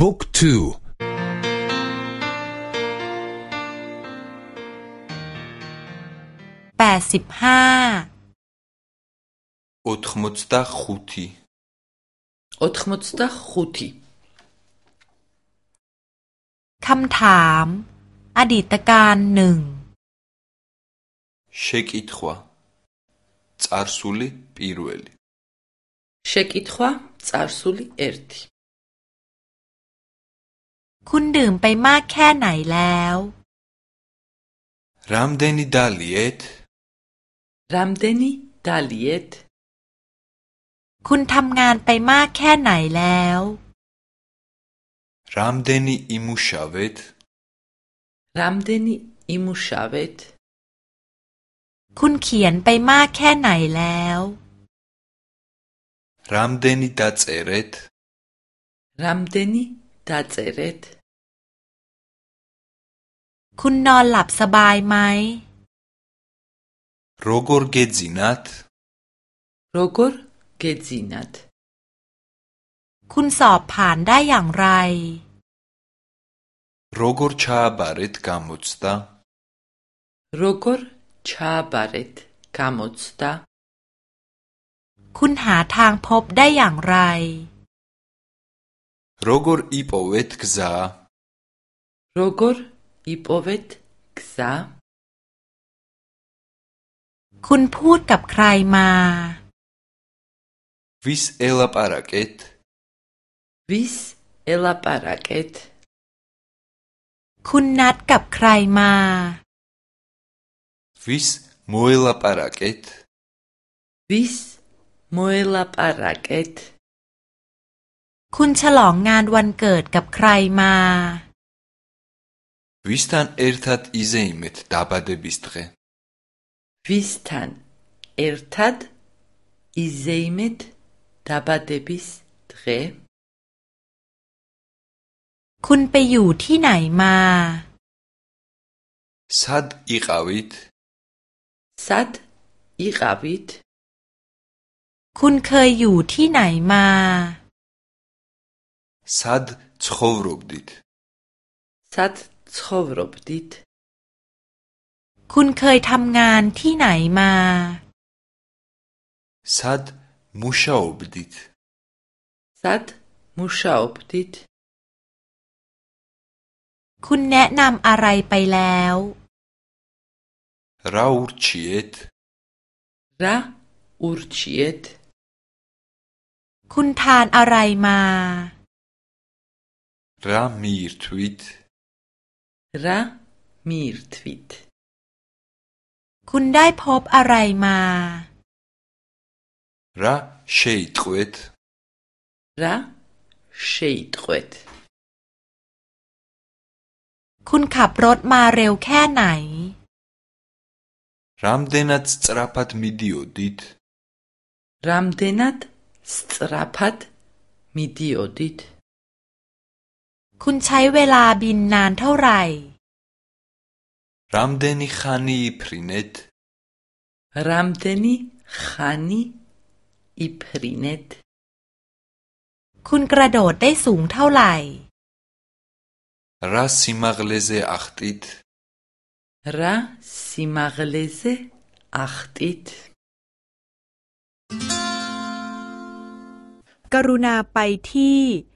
บุ๊กทูแปดสิบห้าอุทมุตตาขุตีอุทมุตตาขุตี คุณดื่มไปมากแค่ไหนแล้วรัมเดนิดาลีเอตรัมเดนิดาลีเอตคุณทำงานไปมากแค่ไหนแล้วรัมเดนิอิมูชาเวตรัมเดนิอิมูชาเวตคุณเขียนไปมากแค่ไหนแล้วรัมเดนิดาเซเรตรัมเดนิ დაწერეთ? คุณนอนหลับสบายไหม როგორ გეძინათ? როგორ გეძინათ? คุณสอบผ่านได้อย่างไร როგორ ჩააბარეთ გამოცდა? როგორ ჩააბარეთ გამოცდა? คุณหาทางพบได้อย่างไร როგორ იპოვეთ გზა? როგორ იპოვეთ გზა? คุณพูดกับใครมา ვის ელაპარაკეთ? ვის ელაპარაკეთ? คุณนัดกับใครมา ვის მოელაპარაკეთ? ვის მოელაპარაკეთ? คุณฉลองงานวันเกิดกับใครมา ვისთან ერთად იზეიმეთ დაბადების დღე? ვისთან ერთად იზეიმეთ დაბადების დღე? คุณไปอยู่ที่ไหนมา სად იყავით? სად იყავით? คุณเคยอยู่ที่ไหนมา სად ცხოვრობდით? სად ცხოვრობდით? คุณเคยทำงานที่ไหนมา სად მუშაობდით? სად მუშაობდით? คุณแนะนำอะไรไปแล้ว რა ურჩიეთ? რა ურჩიეთ? คุณทานอะไรมา რა მიირთვით? რა მიირთვით? คุณได้พบอะไรมา რა შეიტყვეთ? რა შეიტყვეთ? คุณขับรถมาเร็วแค่ไหน რამდენად სწრაფად მიდიოდით? რამდენად სწრაფად მიდიოდით? คุณใช้เวลาบินนานเท่าไหร่ რამდენი ხანი იფრინეთ? რამდენი ხანი იფრინეთ? คุณกระโดดได้สูงเท่าไหร่ რა სიმაღლეზე ახტით? რა სიმაღლეზე ახტით? กรุณาไปที่